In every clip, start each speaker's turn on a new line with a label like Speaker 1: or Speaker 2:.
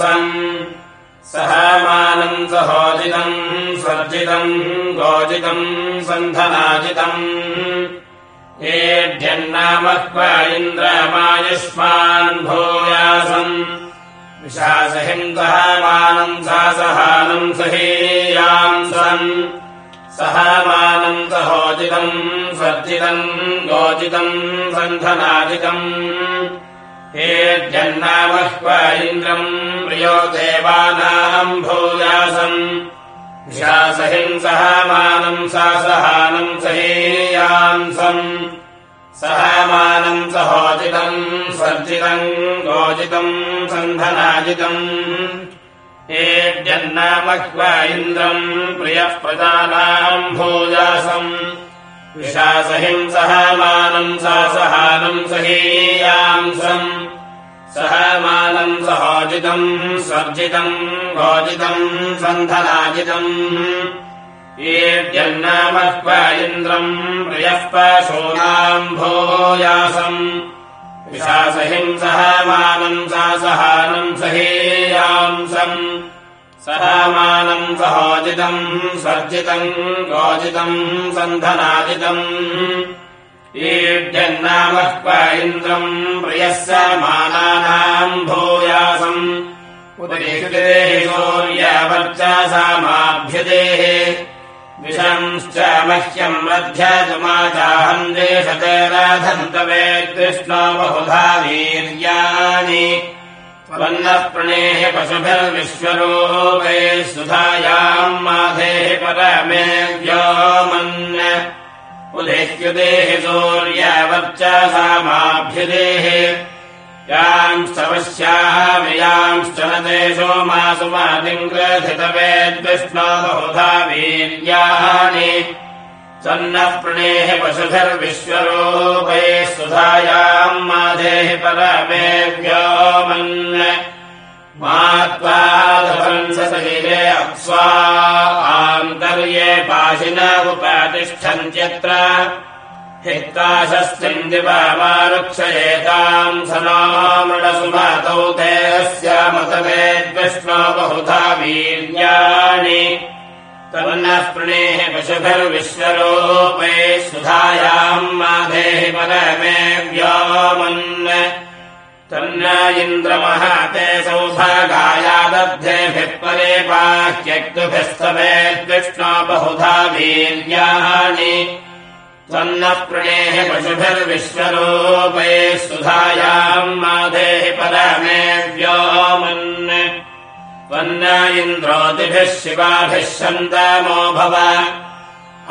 Speaker 1: सहेयांसम् सहामानम् सहोजितम् स्वर्जितम् गोजितम् सन्धनाजितम्। एभ्यन्नामह्व इन्द्रमायुष्मान् भूयासम् विशासहिम् सहामानम् सा सहानम् सहेयांसम् सहामानम् सहोजितम् स्वर्जितम् गोजितम् सन्धनादिकम् हेद्यन्नामह्व इन्द्रम् प्रियो देवानाम् भूयासम् सहामानम् सा सहानम् सहेयांसम् सहामानम् सहोजितम् स्वर्जितम् गोजितम् सन्धनाजितम्। एद्यन्नामह्व इन्द्रम् प्रियः प्रजानाम् भूयासम् विशासहिम् सहामानम् सा सहानम् सहेयांसम् सहामानम् सहोजितम् स्वर्जितम् गोजितम् सन्धनाजितम् एद्यन्नामह्व इन्द्रम् प्रियः पशूनाम् भूयासम् विशासहिम् सहामानम् सा सहानम् सहेयांसम् सहामानम् सहोजितम् स्वर्जितम् गोजितम् सन्धनाजितम्। ईड्यन्नामह्व इन्द्रम् प्रियः समानानाम् भूयासम्। उदयेः सूर्यावर्चासामाभ्यदेः। विषंश्च मह्यम् मध्यजुमाचाहम् देशतेराधन्तवे कृष्णो बहुधा वीर्याणि त्वन्नः प्रणेः पशुभिर्विश्वरूपे सुधायाम् माधेः परमे व्योमन् उदेह्युदेः सूर्यावर्चासामाभ्युदेः यांस्तवस्यामियांश्च न देशो मासु मातिम् ग्रथितवेद्विष्णो बहुधा वीर्याणि सन्नः प्रणेः पशुभिर्विश्वरूपे सुधायाम् माधेः परमे व्योमन् मा त्वादहंसशरीरे अप्स्वा आन्तर्ये पाशिन उपतिष्ठन्त्यत्र। हिक्काशस्तिम् दिवामारुक्षयेताम् स नामृडसुमातौ ते अस्यामतवेद्विष्णो बहुधा वीर्याणि तन्नः प्रणेः पशुभिर्विश्वरूपे सुधायाम् माधेः परमे व्योमन्। तन्न इन्द्रमहाते सौभागायादब्धेभिः परे बाह्यक्तुभिस्तवेद्विष्णो बहुधा वीर्याणि। त्वन्नः प्रणेः पशुभिर्विश्वरूपे सुधायाम् माधेः परमे व्योमन् त्वन्न इन्द्रोतिभिः शिवाभिः शन्तमो भव।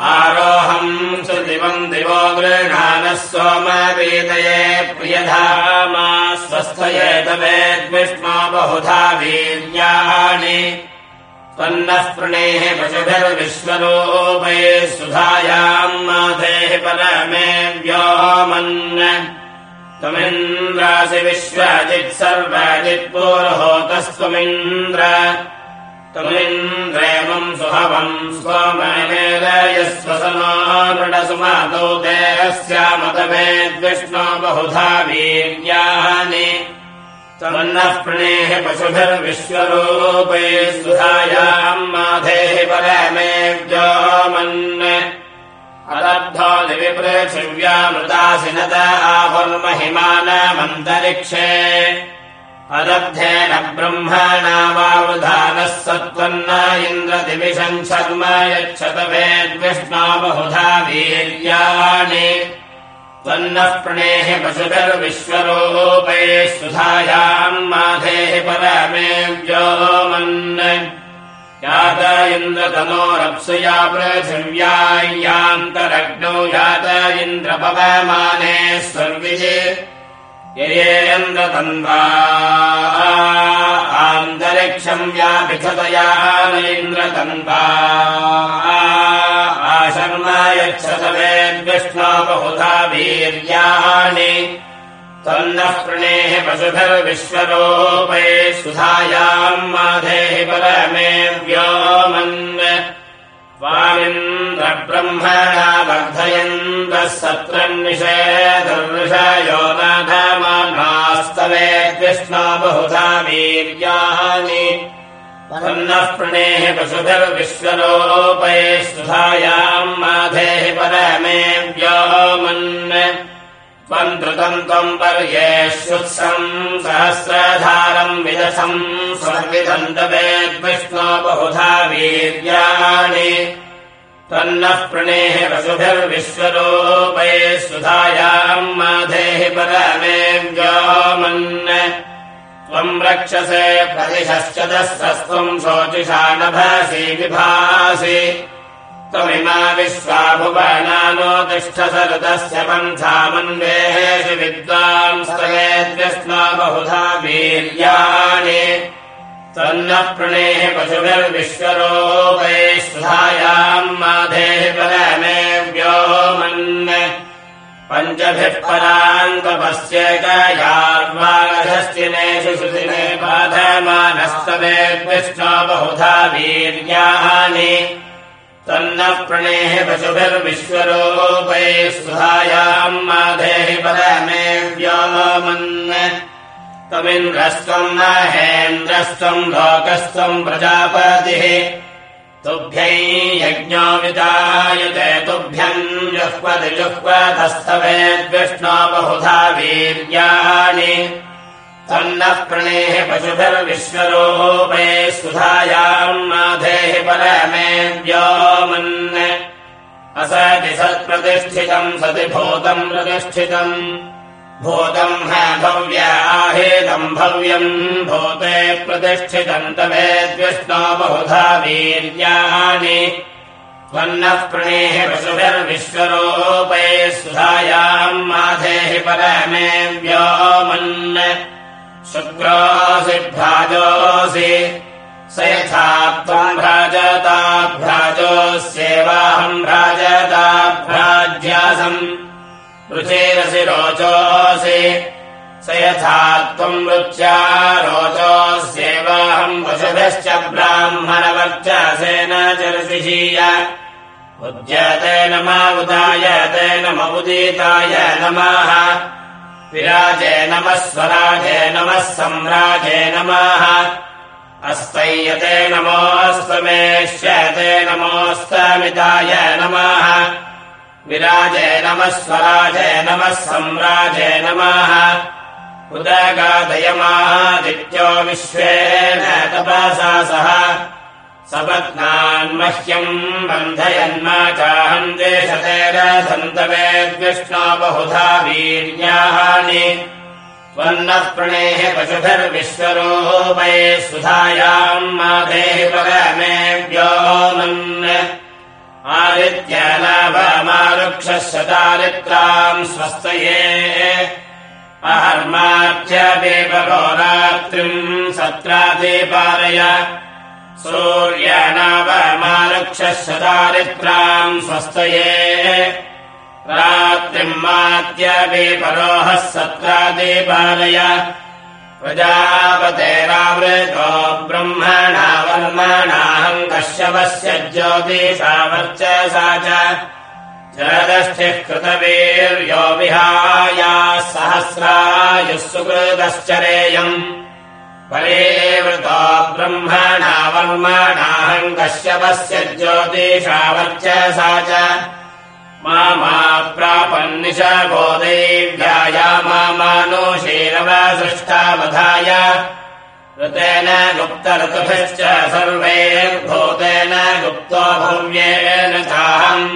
Speaker 1: आरोहम् सुदिवम् दिवो गृहाणः सोमवेदये प्रियधामा स्वस्थये तवेद्विष्णो बहुधा वीर्याणि। त्वन्नः प्रणेः पशुभिर्विश्वरूपे सुधायाम् माधेः परमे व्योमन् त्वमिन्द्रासि विश्वजित् सर्वजित्पूर्होतस्त्वमिन्द्र त्वमिन्द्रेमम् सुहवम् स्वमयस्वसमामृडसुमातौ ते अस्यामतवेद्विष्णो बहुधा वीर्याणि। त्वन्नः प्रणेः पशुभिर्विश्वरूपे सुधायाम् दिविपृथिव्यामृतासिनत आहुर्महिमानमन्तरिक्षे। अलब्धेन ब्रह्मणा वावृधानः सत्त्वन्न इन्द्रदिविशम् शर्म यच्छतवेद्विष्णो बहुधा वीर्याणि। त्वन्नः प्रणेः पशुभिर्विश्वरूपे सुधायाम् माधेः परमे व्योमन् यात इन्द्रतनोरप्सुया पृथिव्यायान्तरग्नौ यात इन्द्रपवमाने स्वर्विजे ययेन्द्रतन्वा आन्तरिक्षम् व्यापिथतया न इन्द्रतन्वा आशर्म यच्छतवेद्विष्णो बहुधा वीर्याणि त्वन्नः प्रणेः पशुभिर्विश्वरूपे सुधायाम् माधेः परमे व्योमन्। त्वामिन्द्रब्रह्मणा वर्धयन्तः सत्रन्निषेधर्षयो नाथ सवेद्विष्णो बहुधा वीर्यानि पन्नः प्रणेः पशुभिर्विश्वरोपये सुधायाम् माधेः परमे व्योमन् त्वम् द्रुतम् त्वम् पर्येष्युत्सम् सहस्रधारम् विदसम् स्वर्विदन्तवेद्विष्णो बहुधा वीर्याणि। त्वन्नः प्रणेः पशुभिर्विश्वरोपये सुधायाम् माधेः परमे व्योमन् त्वम् रक्षसे प्रतिशश्च दस्रस्त्वम् शोचिषा नभासि विभासि त्वमिमा विश्वाभुवनानो तिष्ठ सरुतस्य पन्थामन्वेषि विद्वांस्तवेद्यस्मा बहुधा वीर्याणि। तन्नः प्रणेः पशुभिर्विश्वरोपये सुधायाम् माधेः परमे व्योमन्। पञ्चभिः परान्तपस्येकयार्वागधस्तिनेषु श्रुतिने बाधमानस्तवेद्विष्णो बहुधा वीर्याणि तन्नः प्रणेः पशुभिर्विश्वरोपये सुधायाम् माधेः परमे व्योमन्। त्वमिन्द्रस्त्वम् महेन्द्रस्त्वम् लोकस्त्वम् प्रजापतिः। तुभ्यै यज्ञो विदायते तुभ्यम् जुह्वति जुह्वतस्तवेद्विष्णो बहुधा वीर्याणि तन्नः प्रणेः पशुभिर्विश्वरोपये सुधायाम् माधेः परमे व्योमन्। असति सत्प्रतिष्ठितम् सति भूतम् प्रतिष्ठितम्। भूतम् ह भव्याहेदम् भव्यम् भूते प्रतिष्ठितम् तवेद्विष्णो बहुधा वीर्याणि। त्वन्नः प्रणेः पशुभिर्विश्वरोपये सुधायाम् माधेः परमे व्योमन् शुक्रोऽसि भ्राजोऽसि स यथा त्वम् भ्राजताभ्राजोऽस्येवाहम् भ्राजताभ्राज्यासम्। रुचेरसि रोचोऽसि। स यथा त्वम् रुच्या रोचोऽस्येवाहम् पशुभश्च ब्राह्मणवर्चसेन चर्षिषीय उद्यते नमा उदायते नम उदीताय नमः विराजे नमः स्वराजे नमः सम्राजे नमः। अस्तय्यते नमोऽस्तमेष्यते नमोऽस्तमिताय नमः। विराजे नमः स्वराजे नमः सम्राजे नमः। उदगादयमादित्यो विश्वेन तपसा सह। सपत्नान्मह्यम् बन्धयन्मा चाहम् देशते रथन्तवेद्विष्णो बहुधा वीर्याणि त्वन्नः प्रणेः पशुभिर्विश्वरोपये सुधायाम् माधेः परमे व्योमन् आदित्यलाभमारुक्षः शतारित्राम् स्वस्तये। अहर्माच्यदेवहोरात्रिम् सत्रादिपालय सूर्यानावमारुक्षः शतारित्राम् स्वस्तये रात्रिम् मात्यपरोहः सत्रादिपालय। प्रजापतेरावृतो ब्रह्मणा वर्मणाहम् कश्यपस्य ज्योतिषावर्चसा च। जरदष्टिः कृतवीर्यो विहायाः सहस्रायुः सुकृतश्चरेयम्। परेवृतो ब्रह्मणा वर्मणाहम् कश्यपस्य ज्योतिषावर्चसा च मा प्रापन्निशबोधैव्याया मानुषीरवसृष्टावधाय ऋतेन गुप्तऋतुभिश्च सर्वैर्भूतेन गुप्तो भव्येन चाहम्।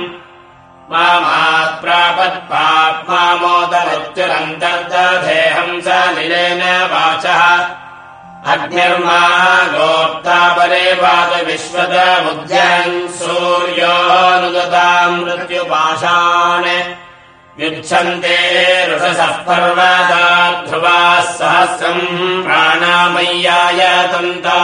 Speaker 1: मामाप्रापत्पाप्मामोदमृत्युरन्तर्दधेऽहम् स वाचः अग्निर्मा गोप्ता परे पादविश्वतमुद्यन् सूर्योऽनुदताम् मृत्युपाशान् युच्छन्ते ऋषसः पर्वता ध्रुवाः सहस्रम् प्राणामय्याय तन्ता